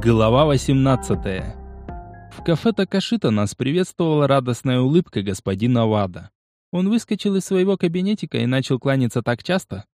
Глава 18. В кафе Такашита нас приветствовала радостная улыбка господина Вада. Он выскочил из своего кабинетика и начал кланяться так часто,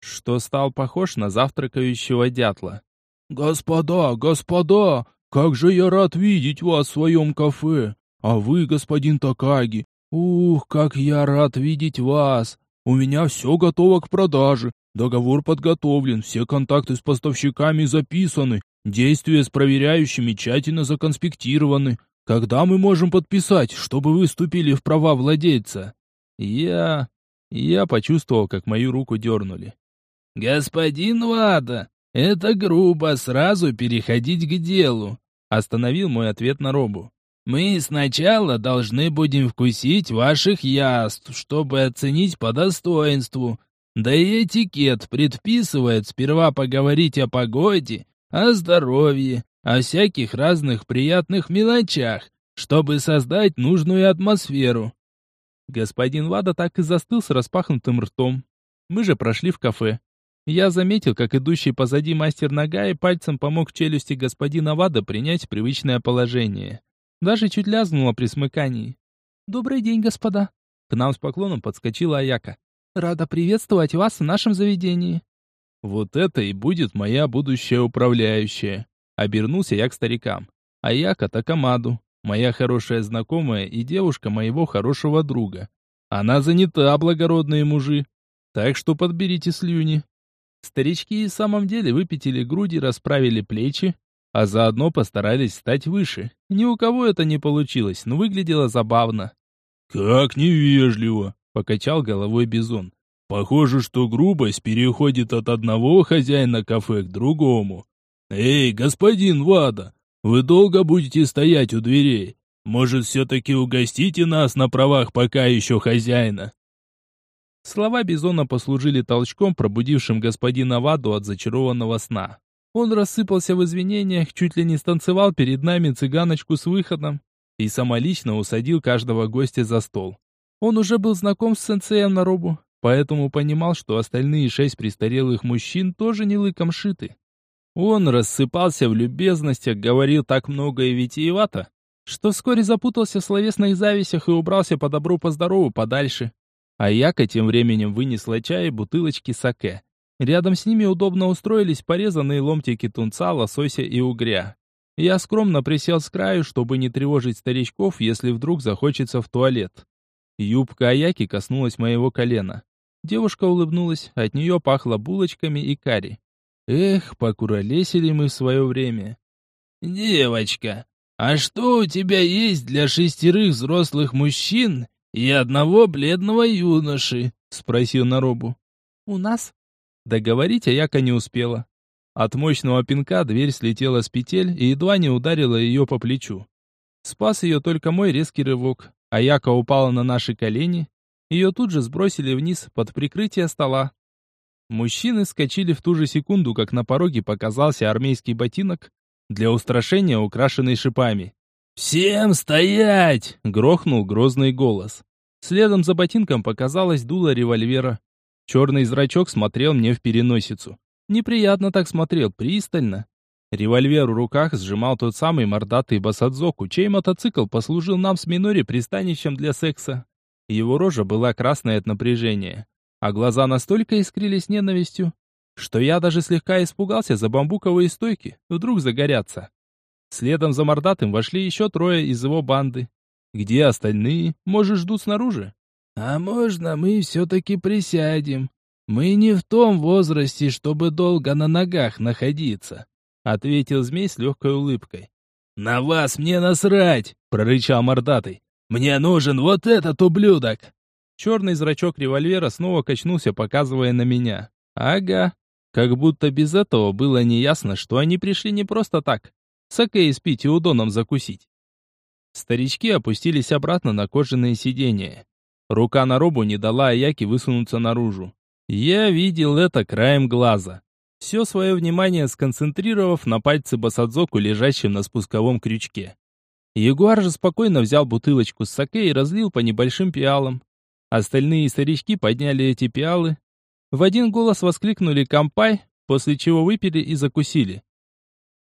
что стал похож на завтракающего дятла. «Господа, господа, как же я рад видеть вас в своем кафе! А вы, господин Такаги, ух, как я рад видеть вас! У меня все готово к продаже, договор подготовлен, все контакты с поставщиками записаны, действия с проверяющими тщательно законспектированы. Когда мы можем подписать, чтобы вы вступили в права владельца?» Я... Я почувствовал, как мою руку дернули. «Господин Вада, это грубо сразу переходить к делу», остановил мой ответ на робу. «Мы сначала должны будем вкусить ваших яств, чтобы оценить по достоинству. Да и этикет предписывает сперва поговорить о погоде, о здоровье, о всяких разных приятных мелочах, чтобы создать нужную атмосферу. Господин Вада так и застыл с распахнутым ртом. Мы же прошли в кафе. Я заметил, как идущий позади мастер Нагаи пальцем помог челюсти господина Вада принять привычное положение. Даже чуть лязгнуло при смыкании. «Добрый день, господа!» К нам с поклоном подскочила Аяка. «Рада приветствовать вас в нашем заведении!» «Вот это и будет моя будущая управляющая!» Обернулся я к старикам. Аяка Такамаду, моя хорошая знакомая и девушка моего хорошего друга. Она занята, благородные мужи. Так что подберите слюни. Старички и в самом деле выпятили груди, расправили плечи, а заодно постарались стать выше. Ни у кого это не получилось, но выглядело забавно. «Как невежливо!» — покачал головой Бизон. «Похоже, что грубость переходит от одного хозяина кафе к другому. Эй, господин Вада, вы долго будете стоять у дверей? Может, все-таки угостите нас на правах пока еще хозяина?» Слова Бизона послужили толчком, пробудившим господина Ваду от зачарованного сна. Он рассыпался в извинениях, чуть ли не станцевал перед нами цыганочку с выходом и самолично усадил каждого гостя за стол. Он уже был знаком с сенсеем на робу, поэтому понимал, что остальные шесть престарелых мужчин тоже не лыком шиты. Он рассыпался в любезностях, говорил так много и витиевато, что вскоре запутался в словесных зависях и убрался по добру по здорову подальше. А Яка тем временем вынесла чай и бутылочки саке. Рядом с ними удобно устроились порезанные ломтики тунца, лосося и угря. Я скромно присел с краю, чтобы не тревожить старичков, если вдруг захочется в туалет. Юбка Аяки коснулась моего колена. Девушка улыбнулась, от нее пахло булочками и карри. Эх, покуролесили мы в свое время. «Девочка, а что у тебя есть для шестерых взрослых мужчин и одного бледного юноши?» — спросил Наробу. «У нас?» Договорить Аяка не успела. От мощного пинка дверь слетела с петель и едва не ударила ее по плечу. Спас ее только мой резкий рывок. Аяка упала на наши колени. Ее тут же сбросили вниз под прикрытие стола. Мужчины скочили в ту же секунду, как на пороге показался армейский ботинок, для устрашения украшенный шипами. «Всем стоять!» — грохнул грозный голос. Следом за ботинком показалось дуло револьвера. Черный зрачок смотрел мне в переносицу. Неприятно так смотрел, пристально. Револьвер в руках сжимал тот самый мордатый Басадзоку, чей мотоцикл послужил нам с Минори пристанищем для секса. Его рожа была красной от напряжения, а глаза настолько искрились ненавистью, что я даже слегка испугался за бамбуковые стойки, вдруг загорятся. Следом за мордатым вошли еще трое из его банды. Где остальные? Может, ждут снаружи? «А можно мы все-таки присядем? Мы не в том возрасте, чтобы долго на ногах находиться», — ответил змей с легкой улыбкой. «На вас мне насрать!» — прорычал мордатый. «Мне нужен вот этот ублюдок!» Черный зрачок револьвера снова качнулся, показывая на меня. «Ага, как будто без этого было неясно, что они пришли не просто так. Саке испить и удоном закусить. Старички опустились обратно на кожаные сиденья. Рука на робу не дала Аяке высунуться наружу. Я видел это краем глаза. Все свое внимание сконцентрировав на пальце Басадзоку, лежащем на спусковом крючке. Ягуар же спокойно взял бутылочку с саке и разлил по небольшим пиалам. Остальные старички подняли эти пиалы, в один голос воскликнули «Кампай», после чего выпили и закусили.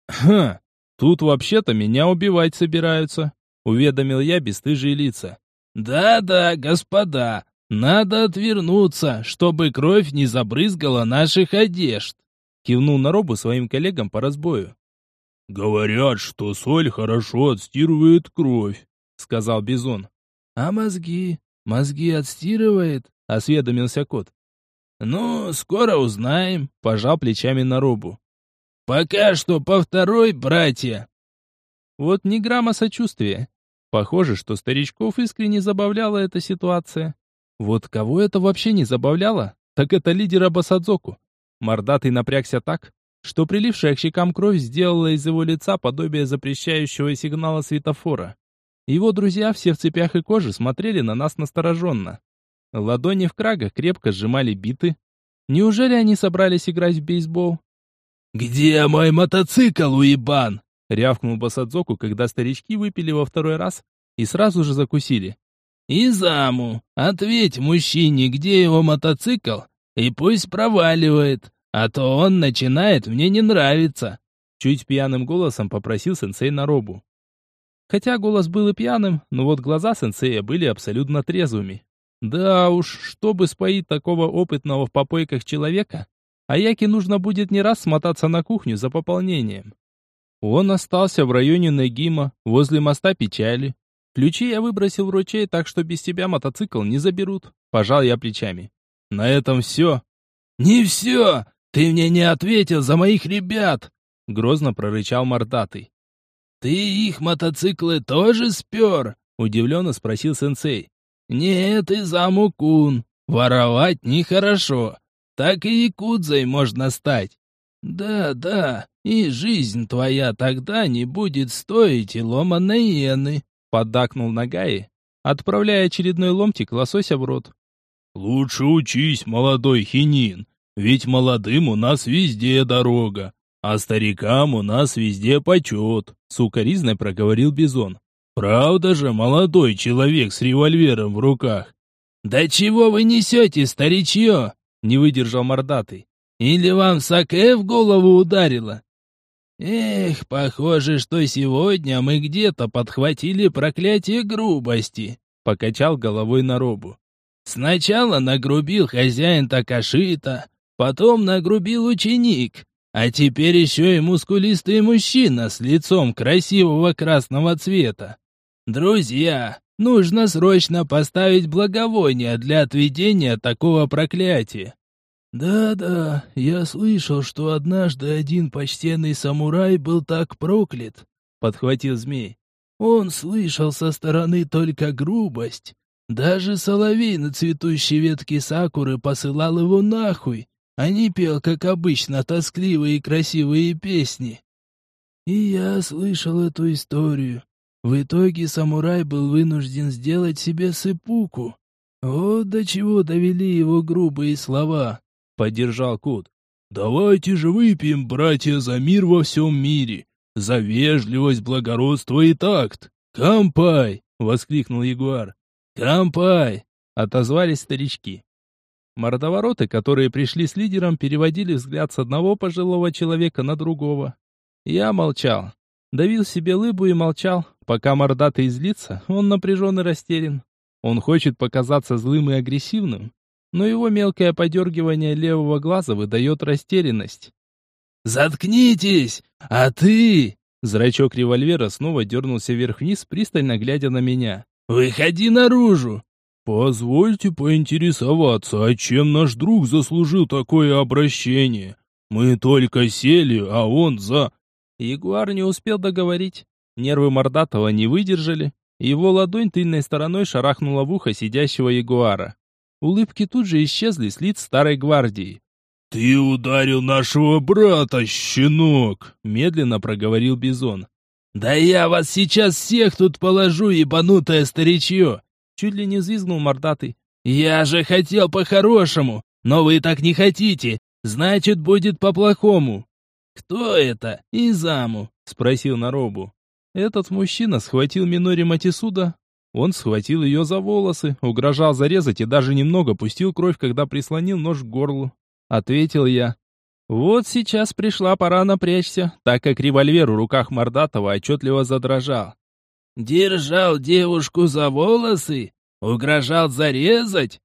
«Хм, Тут вообще-то меня убивать собираются, уведомил я бесстыжие лица. Да-да, господа, надо отвернуться, чтобы кровь не забрызгала наших одежд. Кивнул на робу своим коллегам по разбою. Говорят, что соль хорошо отстирывает кровь, сказал Бизон. А мозги? Мозги отстирывает? Осведомился кот. Ну, скоро узнаем, пожал плечами на робу. Пока что по второй, братья. Вот ни грамма сочувствия. Похоже, что старичков искренне забавляла эта ситуация. Вот кого это вообще не забавляло, так это лидера Басадзоку. Мордатый напрягся так, что прилившая к щекам кровь сделала из его лица подобие запрещающего сигнала светофора. Его друзья все в цепях и коже смотрели на нас настороженно. Ладони в крагах крепко сжимали биты. Неужели они собрались играть в бейсбол? «Где мой мотоцикл, уебан?» — рявкнул Басадзоку, когда старички выпили во второй раз и сразу же закусили. «Изаму, ответь мужчине, где его мотоцикл, и пусть проваливает, а то он начинает мне не нравиться». Чуть пьяным голосом попросил сенсей Наробу. Хотя голос был и пьяным, но вот глаза сенсея были абсолютно трезвыми. Да уж, чтобы споить такого опытного в попойках человека, Аяке нужно будет не раз смотаться на кухню за пополнением. Он остался в районе Нагима, возле моста печали. Ключи я выбросил в ручей, так что без тебя мотоцикл не заберут. Пожал я плечами. На этом все. Не все! Ты мне не ответил за моих ребят! Грозно прорычал мордатый. Ты их мотоциклы тоже спер? Удивленно спросил сенсей. Нет, и замукун. Воровать нехорошо. Так и якудзой можно стать. Да, да, и жизнь твоя тогда не будет стоить и ломаной иены. Поддакнул Нагаи, отправляя очередной ломтик лосося в рот. «Лучше учись, молодой хинин, ведь молодым у нас везде дорога, а старикам у нас везде почет», — сукоризной проговорил Бизон. «Правда же, молодой человек с револьвером в руках?» «Да чего вы несете, старичье?» Не выдержал мордатый. «Или вам саке в голову ударило?» «Эх, похоже, что сегодня мы где-то подхватили проклятие грубости», — покачал головой на робу. «Сначала нагрубил хозяин Такашита, потом нагрубил ученик, а теперь еще и мускулистый мужчина с лицом красивого красного цвета. Друзья, Нужно срочно поставить благовоние для отведения такого проклятия. Да-да, я слышал, что однажды один почтенный самурай был так проклят, подхватил змей. Он слышал со стороны только грубость. Даже соловей на цветущей ветке сакуры посылал его нахуй, не пел, как обычно, тоскливые и красивые песни. И я слышал эту историю. В итоге самурай был вынужден сделать себе сыпуку. Вот до чего довели его грубые слова, — поддержал Кут. «Давайте же выпьем, братья, за мир во всем мире, за вежливость, благородство и такт. Кампай!» — воскликнул Ягуар. «Кампай!» — отозвались старички. Мордовороты, которые пришли с лидером, переводили взгляд с одного пожилого человека на другого. Я молчал. Давил себе лыбу и молчал, пока мордатый излится, он напряжен и растерян. Он хочет показаться злым и агрессивным, но его мелкое подергивание левого глаза выдает растерянность. «Заткнитесь! А ты...» Зрачок револьвера снова дернулся вверх-вниз, пристально глядя на меня. «Выходи наружу!» «Позвольте поинтересоваться, а чем наш друг заслужил такое обращение? Мы только сели, а он за...» Ягуар не успел договорить. Нервы Мордатова не выдержали. Его ладонь тыльной стороной шарахнула в ухо сидящего ягуара. Улыбки тут же исчезли с лиц старой гвардии. «Ты ударил нашего брата, щенок!» — медленно проговорил Бизон. «Да я вас сейчас всех тут положу, ебанутое старичье!» Чуть ли не взвизгнул мордатый. «Я же хотел по-хорошему, но вы так не хотите, значит, будет по-плохому!» «Кто это? Изаму?» — спросил Наробу. Этот мужчина схватил Минори Матисуда. Он схватил ее за волосы, угрожал зарезать и даже немного пустил кровь, когда прислонил нож к горлу. Ответил я. Вот сейчас пришла пора напрячься, так как револьвер в руках Мордатова отчетливо задрожал. «Держал девушку за волосы? Угрожал зарезать?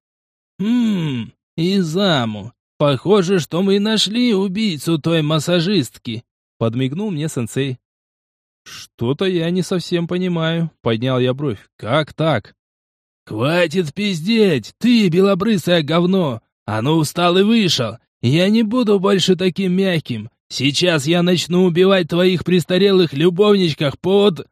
Хм, и заму. Похоже, что мы нашли убийцу той массажистки», — подмигнул мне сенсей. «Что-то я не совсем понимаю», — поднял я бровь. «Как так?» «Хватит пиздеть, ты, белобрысое говно! А ну устал и вышел! Я не буду больше таким мягким! Сейчас я начну убивать твоих престарелых любовничках под...»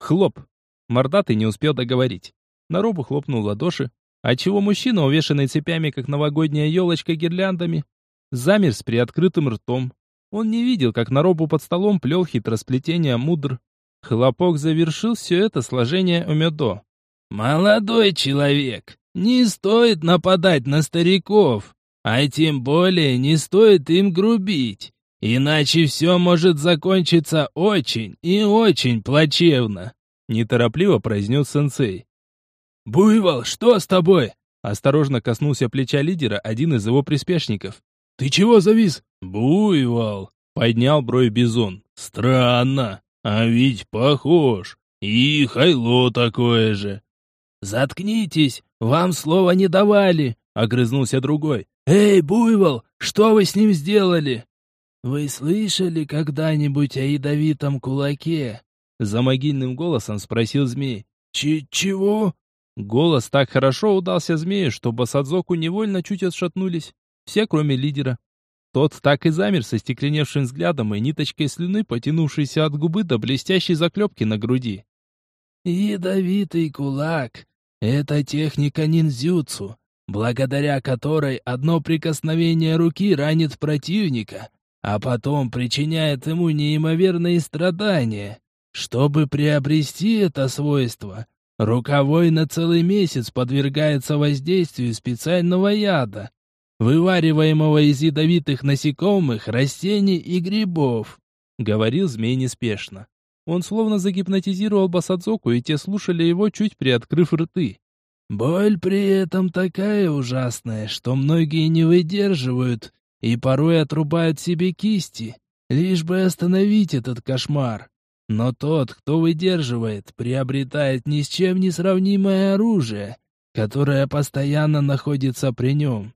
Хлоп! Мордатый не успел договорить. На робу хлопнул ладоши, отчего мужчина, увешанный цепями, как новогодняя елочка гирляндами, замер с приоткрытым ртом. Он не видел, как на робу под столом плел хитросплетение мудр. Хлопок завершил все это сложение Омедо. «Молодой человек, не стоит нападать на стариков, а тем более не стоит им грубить, иначе все может закончиться очень и очень плачевно», неторопливо произнес сенсей. «Буйвол, что с тобой?» Осторожно коснулся плеча лидера один из его приспешников. «Ты чего завис?» «Буйвол!» — поднял бровь Бизон. «Странно, а ведь похож. И Хайло такое же». «Заткнитесь, вам слова не давали!» — огрызнулся другой. «Эй, Буйвол, что вы с ним сделали?» «Вы слышали когда-нибудь о ядовитом кулаке?» За могильным голосом спросил змей. Ч «Чего?» Голос так хорошо удался змею, что Басадзоку невольно чуть отшатнулись. Все, кроме лидера. Тот так и замер со стекленевшим взглядом и ниточкой слюны, потянувшейся от губы до блестящей заклепки на груди. «Ядовитый кулак — это техника ниндзюцу, благодаря которой одно прикосновение руки ранит противника, а потом причиняет ему неимоверные страдания. Чтобы приобрести это свойство, Руковой на целый месяц подвергается воздействию специального яда, вывариваемого из ядовитых насекомых, растений и грибов», — говорил змей неспешно. Он словно загипнотизировал Басадзоку, и те слушали его, чуть приоткрыв рты. «Боль при этом такая ужасная, что многие не выдерживают и порой отрубают себе кисти, лишь бы остановить этот кошмар. Но тот, кто выдерживает, приобретает ни с чем не сравнимое оружие, которое постоянно находится при нем.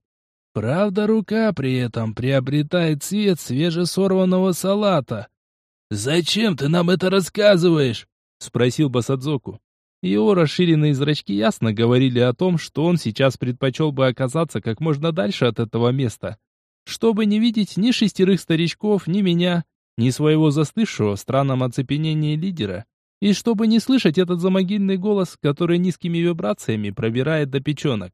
Правда, рука при этом приобретает цвет свежесорванного салата. «Зачем ты нам это рассказываешь?» — спросил Басадзоку. Его расширенные зрачки ясно говорили о том, что он сейчас предпочел бы оказаться как можно дальше от этого места, чтобы не видеть ни шестерых старичков, ни меня, ни своего застывшего в странном оцепенении лидера, и чтобы не слышать этот замогильный голос, который низкими вибрациями пробирает до печенок.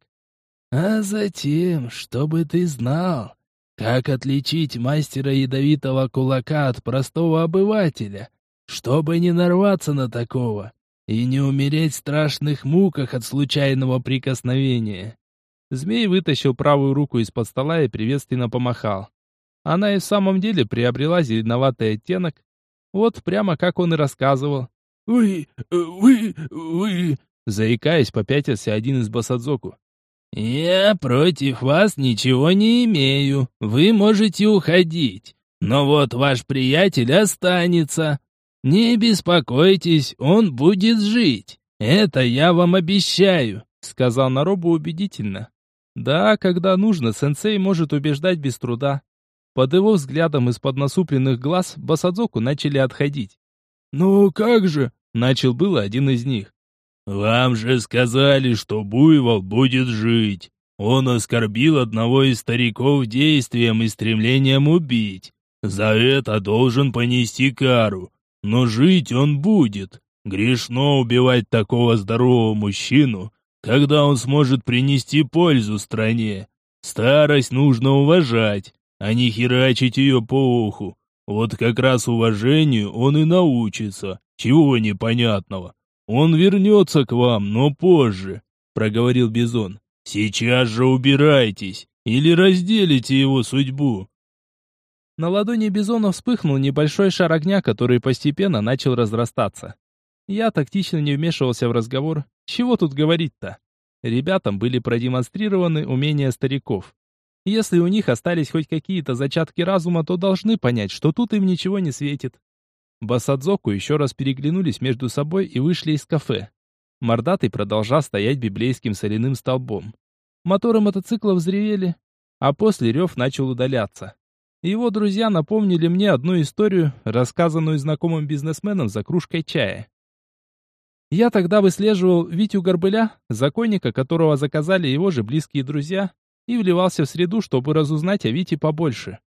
А затем, чтобы ты знал, как отличить мастера ядовитого кулака от простого обывателя, чтобы не нарваться на такого и не умереть в страшных муках от случайного прикосновения. Змей вытащил правую руку из-под стола и приветственно помахал. Она и в самом деле приобрела зеленоватый оттенок. Вот прямо как он и рассказывал. «Вы... вы... вы...» Заикаясь, попятился один из басадзоку. «Я против вас ничего не имею. Вы можете уходить. Но вот ваш приятель останется. Не беспокойтесь, он будет жить. Это я вам обещаю», — сказал Наробу убедительно. «Да, когда нужно, сенсей может убеждать без труда. Под его взглядом из-под насупленных глаз Басадзоку начали отходить. «Ну как же?» — начал было один из них. «Вам же сказали, что Буйвол будет жить. Он оскорбил одного из стариков действием и стремлением убить. За это должен понести кару. Но жить он будет. Грешно убивать такого здорового мужчину, когда он сможет принести пользу стране. Старость нужно уважать а не херачить ее по уху. Вот как раз уважению он и научится. Чего непонятного? Он вернется к вам, но позже, проговорил Бизон. Сейчас же убирайтесь, или разделите его судьбу. На ладони Бизона вспыхнул небольшой шар огня, который постепенно начал разрастаться. Я тактично не вмешивался в разговор. Чего тут говорить-то? Ребятам были продемонстрированы умения стариков. Если у них остались хоть какие-то зачатки разума, то должны понять, что тут им ничего не светит. Басадзоку еще раз переглянулись между собой и вышли из кафе. Мордатый продолжал стоять библейским соляным столбом. Моторы мотоцикла взревели, а после рев начал удаляться. Его друзья напомнили мне одну историю, рассказанную знакомым бизнесменом за кружкой чая. Я тогда выслеживал Витю Горбыля, законника, которого заказали его же близкие друзья, и вливался в среду, чтобы разузнать о Вите побольше.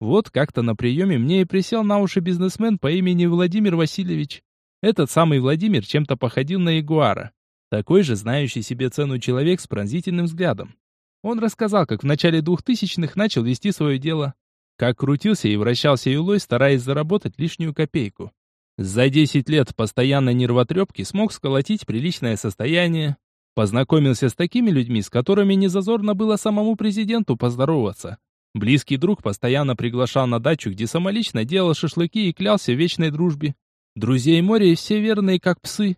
Вот как-то на приеме мне и присел на уши бизнесмен по имени Владимир Васильевич. Этот самый Владимир чем-то походил на Ягуара. Такой же знающий себе цену человек с пронзительным взглядом. Он рассказал, как в начале двухтысячных начал вести свое дело. Как крутился и вращался юлой, стараясь заработать лишнюю копейку. За 10 лет постоянной нервотрепки смог сколотить приличное состояние. Познакомился с такими людьми, с которыми незазорно было самому президенту поздороваться. Близкий друг постоянно приглашал на дачу, где самолично делал шашлыки и клялся вечной дружбе. Друзей море все верные, как псы.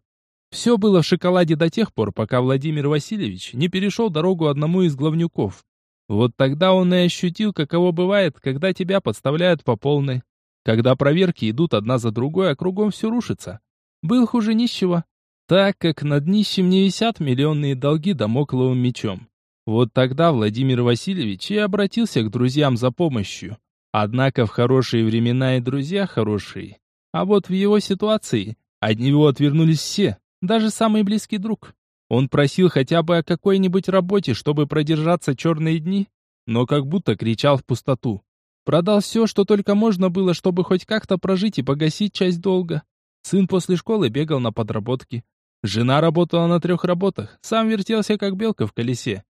Все было в шоколаде до тех пор, пока Владимир Васильевич не перешел дорогу одному из главнюков. Вот тогда он и ощутил, каково бывает, когда тебя подставляют по полной. Когда проверки идут одна за другой, а кругом все рушится. Был хуже нищего, так как над нищим не висят миллионные долги домокловым мечом. Вот тогда Владимир Васильевич и обратился к друзьям за помощью. Однако в хорошие времена и друзья хорошие. А вот в его ситуации от него отвернулись все, даже самый близкий друг. Он просил хотя бы о какой-нибудь работе, чтобы продержаться черные дни, но как будто кричал в пустоту. Продал все, что только можно было, чтобы хоть как-то прожить и погасить часть долга. Сын после школы бегал на подработки. Жена работала на трех работах, сам вертелся как белка в колесе.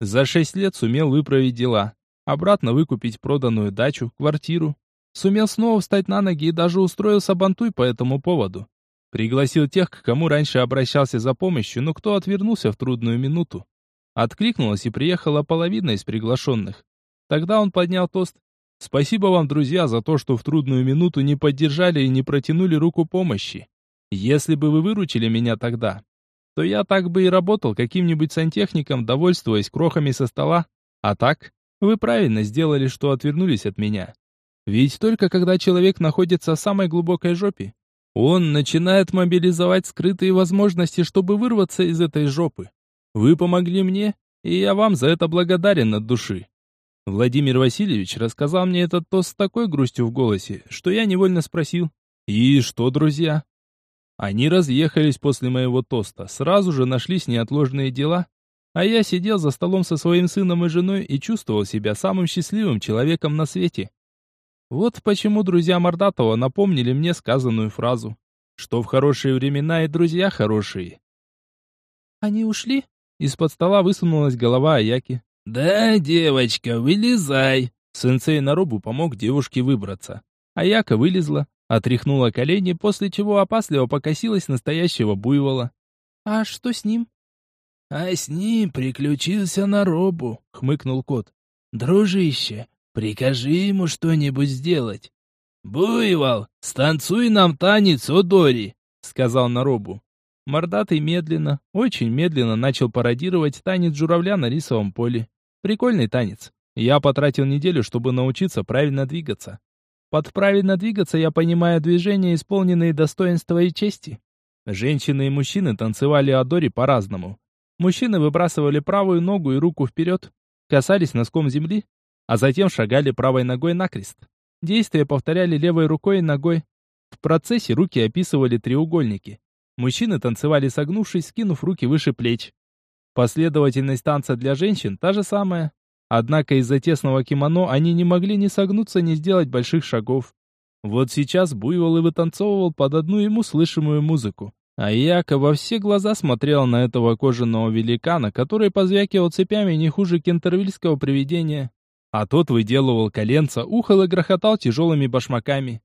За шесть лет сумел выправить дела. Обратно выкупить проданную дачу, квартиру. Сумел снова встать на ноги и даже устроил сабантуй по этому поводу. Пригласил тех, к кому раньше обращался за помощью, но кто отвернулся в трудную минуту. Откликнулась и приехала половина из приглашенных. Тогда он поднял тост. «Спасибо вам, друзья, за то, что в трудную минуту не поддержали и не протянули руку помощи. Если бы вы выручили меня тогда, то я так бы и работал каким-нибудь сантехником, довольствуясь крохами со стола. А так, вы правильно сделали, что отвернулись от меня. Ведь только когда человек находится в самой глубокой жопе, он начинает мобилизовать скрытые возможности, чтобы вырваться из этой жопы. Вы помогли мне, и я вам за это благодарен от души. Владимир Васильевич рассказал мне этот тост с такой грустью в голосе, что я невольно спросил, «И что, друзья?» Они разъехались после моего тоста, сразу же нашлись неотложные дела, а я сидел за столом со своим сыном и женой и чувствовал себя самым счастливым человеком на свете. Вот почему друзья Мордатова напомнили мне сказанную фразу, что в хорошие времена и друзья хорошие. «Они ушли?» Из-под стола высунулась голова Аяки. «Да, девочка, вылезай!» Сенсей Нарубу помог девушке выбраться. Аяка вылезла, отряхнула колени, после чего опасливо покосилась настоящего буйвола. «А что с ним?» «А с ним приключился Наробу», — хмыкнул кот. «Дружище, Прикажи ему что-нибудь сделать. «Буйвол, станцуй нам танец, о Дори!» — сказал Наробу. Мордатый медленно, очень медленно начал пародировать танец журавля на рисовом поле. Прикольный танец. Я потратил неделю, чтобы научиться правильно двигаться. Под правильно двигаться я понимаю движения, исполненные достоинства и чести. Женщины и мужчины танцевали Адори по-разному. Мужчины выбрасывали правую ногу и руку вперед, касались носком земли, а затем шагали правой ногой накрест. Действия повторяли левой рукой и ногой. В процессе руки описывали треугольники. Мужчины танцевали согнувшись, скинув руки выше плеч. Последовательность танца для женщин та же самая. Однако из-за тесного кимоно они не могли ни согнуться, ни сделать больших шагов. Вот сейчас Буйвол и вытанцовывал под одну ему слышимую музыку. А Яко во все глаза смотрел на этого кожаного великана, который позвякивал цепями не хуже кентервильского привидения а тот выделывал коленца, ухал и грохотал тяжелыми башмаками.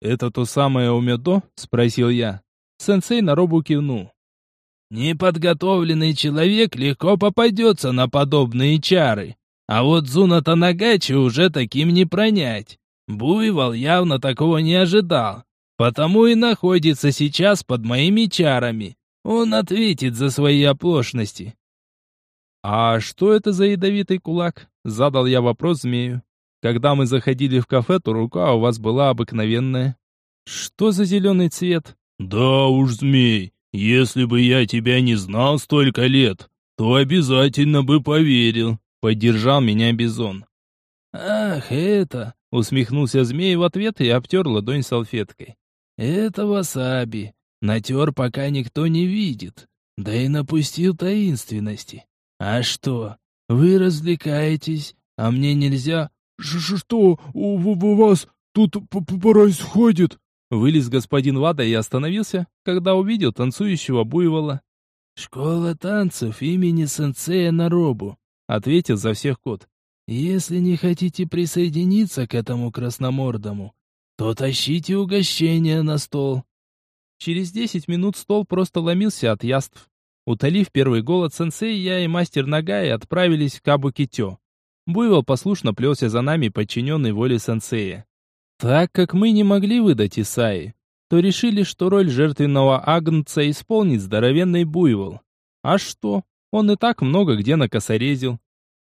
«Это то самое Умедо?» — спросил я. Сенсей на робу кивнул. «Неподготовленный человек легко попадется на подобные чары, а вот Зуна Танагачи уже таким не пронять. Буйвол явно такого не ожидал, потому и находится сейчас под моими чарами. Он ответит за свои оплошности». «А что это за ядовитый кулак?» — задал я вопрос змею. «Когда мы заходили в кафе, то рука у вас была обыкновенная. Что за зеленый цвет?» «Да уж, змей, если бы я тебя не знал столько лет, то обязательно бы поверил», — поддержал меня Бизон. «Ах, это...» — усмехнулся змей в ответ и обтер ладонь салфеткой. «Это васаби. Натер, пока никто не видит. Да и напустил таинственности. А что, вы развлекаетесь, а мне нельзя...» «Что у вас тут происходит?» Вылез господин Вада и остановился, когда увидел танцующего буйвола. «Школа танцев имени сенсея Наробу», — ответил за всех кот. «Если не хотите присоединиться к этому красномордому, то тащите угощение на стол». Через десять минут стол просто ломился от яств. Утолив первый голод сенсей, я и мастер Нагаи отправились в Кабукитё. Буйвол послушно плелся за нами, подчиненный воле сенсея. Так как мы не могли выдать Исаи, то решили, что роль жертвенного агнца исполнит здоровенный буйвол. А что? Он и так много где накосорезил.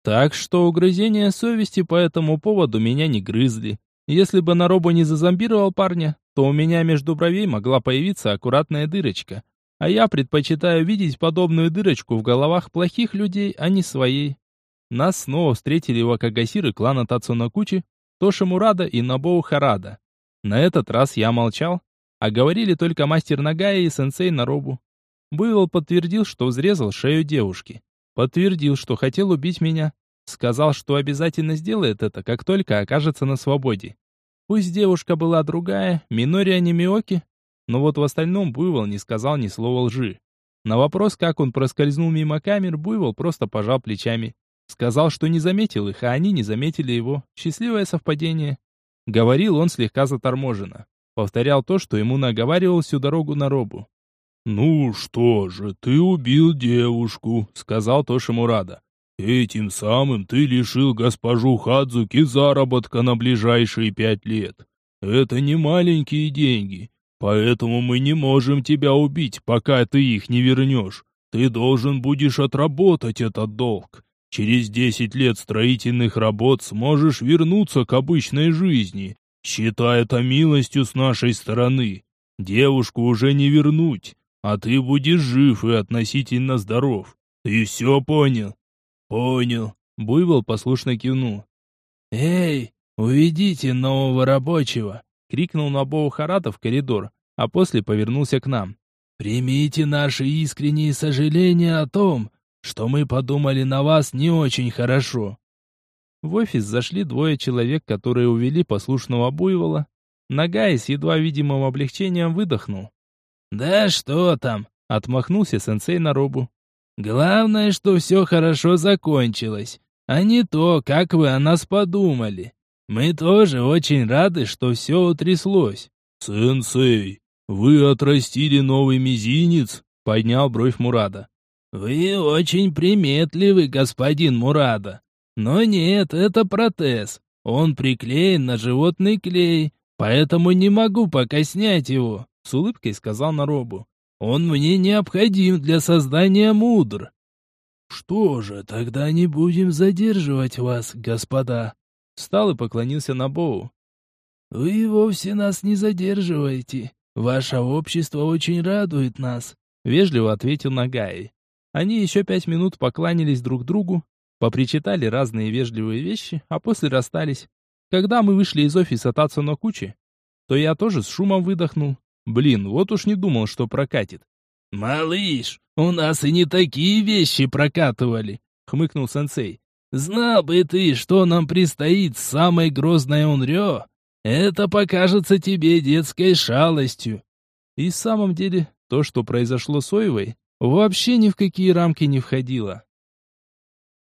Так что угрызения совести по этому поводу меня не грызли. Если бы Наробо не зазомбировал парня, то у меня между бровей могла появиться аккуратная дырочка, а я предпочитаю видеть подобную дырочку в головах плохих людей, а не своей. Нас снова встретили вакагасиры клана Тацунакучи, Тоши Мурада и Набоу Харада. На этот раз я молчал, а говорили только мастер Нагая и сенсей Наробу. Буйвол подтвердил, что взрезал шею девушки. Подтвердил, что хотел убить меня. Сказал, что обязательно сделает это, как только окажется на свободе. Пусть девушка была другая, Минория не Миоки, но вот в остальном Буйвол не сказал ни слова лжи. На вопрос, как он проскользнул мимо камер, Буйвол просто пожал плечами. Сказал, что не заметил их, а они не заметили его. Счастливое совпадение. Говорил он слегка заторможенно. Повторял то, что ему наговаривал всю дорогу на робу. «Ну что же, ты убил девушку», — сказал Тоши Мурада. «Этим самым ты лишил госпожу Хадзуки заработка на ближайшие пять лет. Это не маленькие деньги. Поэтому мы не можем тебя убить, пока ты их не вернешь. Ты должен будешь отработать этот долг. Через десять лет строительных работ сможешь вернуться к обычной жизни. Считай это милостью с нашей стороны. Девушку уже не вернуть, а ты будешь жив и относительно здоров. Ты все понял? Понял. Буйвол послушно кивнул. Эй, уведите нового рабочего крикнул на Боу Харата в коридор, а после повернулся к нам. «Примите наши искренние сожаления о том, что мы подумали на вас не очень хорошо». В офис зашли двое человек, которые увели послушного буйвола. Нагай с едва видимым облегчением выдохнул. «Да что там?» — отмахнулся сенсей на робу. «Главное, что все хорошо закончилось, а не то, как вы о нас подумали. Мы тоже очень рады, что все утряслось. Сенсей, вы отрастили новый мизинец? Поднял бровь Мурада. Вы очень приметливый, господин Мурада. Но нет, это протез. Он приклеен на животный клей, поэтому не могу пока снять его, с улыбкой сказал Наробу. Он мне необходим для создания мудр. Что же, тогда не будем задерживать вас, господа, Встал и поклонился на Боу. «Вы вовсе нас не задерживаете. Ваше общество очень радует нас», — вежливо ответил Нагай. Они еще пять минут покланялись друг другу, попричитали разные вежливые вещи, а после расстались. Когда мы вышли из офиса Тацуно Кучи, то я тоже с шумом выдохнул. Блин, вот уж не думал, что прокатит. «Малыш, у нас и не такие вещи прокатывали», — хмыкнул сенсей. Знал бы ты, что нам предстоит с самой Унрё, это покажется тебе детской шалостью. И в самом деле, то, что произошло с Оевой, вообще ни в какие рамки не входило.